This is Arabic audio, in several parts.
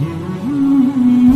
مذبوحة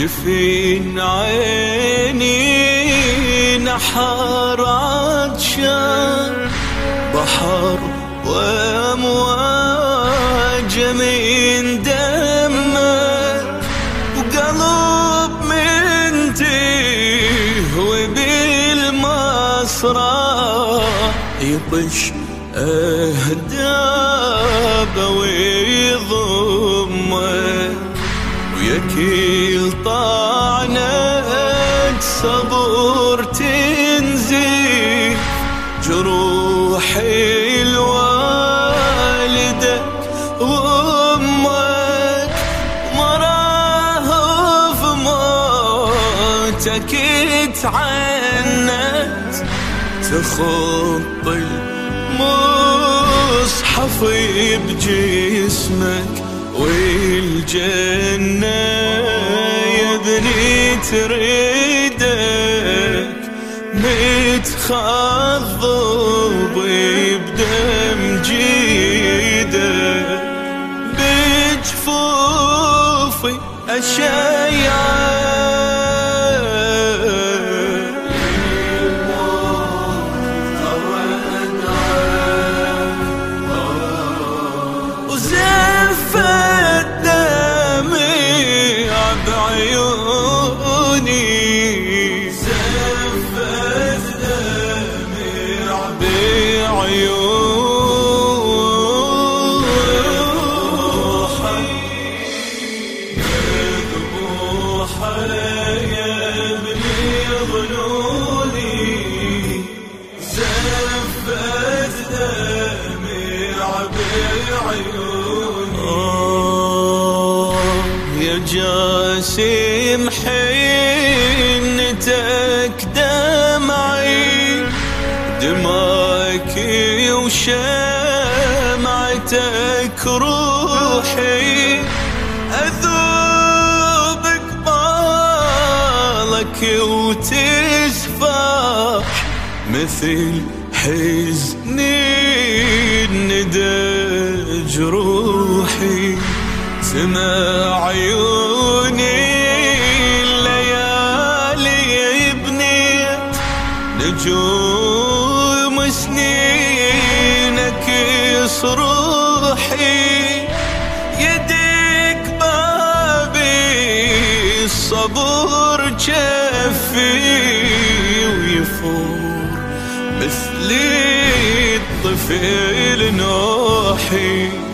جفين عيني نحر عطشان. بحر وأمواج من دمك وقلب من تيه وبالمسرح يطش اهداب طعنك صبر تنزي جروحي الوالدك وأمك مراه في موتك تعنت تخط المصحف بجسمك والجنة يا ابني تريدك متخضب بدم جيدك بجفوفي أشياء يا جاسم حنتك دمعي دماكي وشمعتك روحي. أذوب قبالك وتسفح مثل حزني ندى جروحي. سمع عيوني الليالي بنيت نجوم سنينك صروحي يدك بابي الصبر جفي ويفور مثل الطفل نوحي.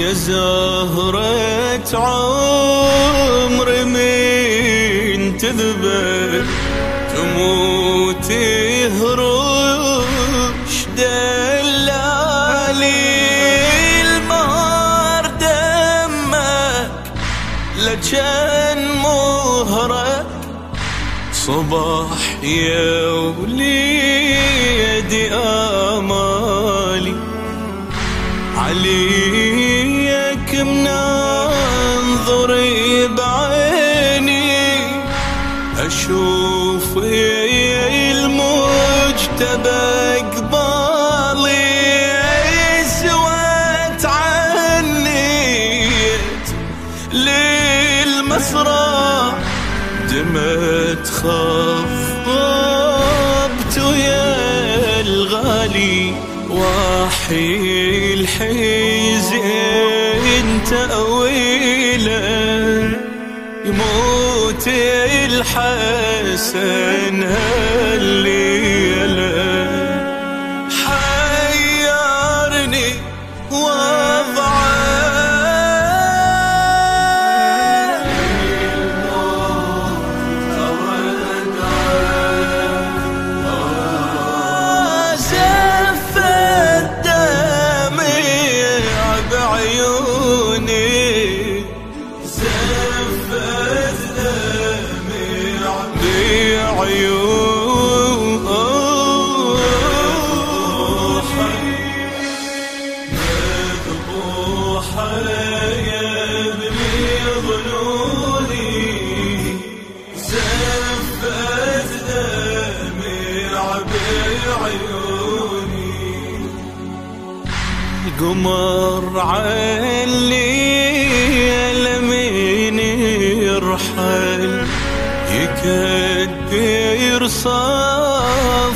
يا زهرة عمر من تذبل تموت هروش دلالي المهر دمك لجن مهرك صباح يا وليدي آمالي عليك دمت خضبت ويا الغالي واحي الحزن تأويله يموت الحسن هالليلة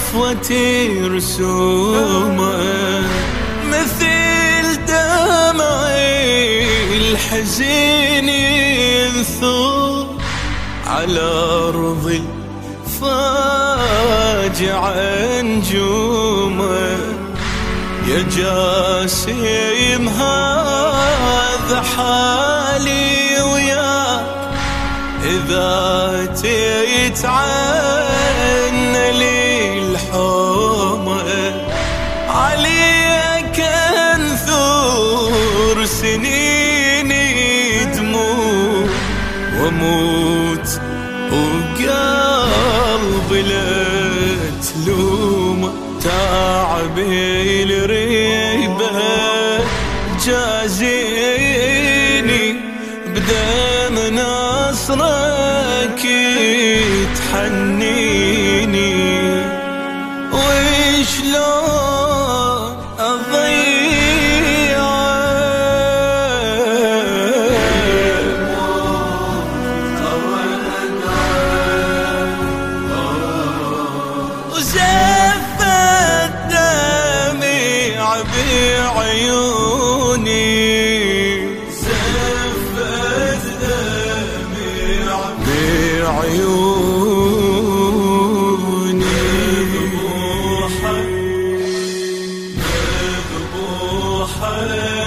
صفوة رسومه مثل دمعي الحزين ينثور على أرض الفاجعة نجومه يا جاسم هذا حالي وياك. إذا تتعنى عليك انثر سنيني دموع واموت وقلبي لا تلومه تعبي الريبة جازيني بدم نصرك تحنيني وشلون عيوني. بعيوني مذبوحة مذبوحة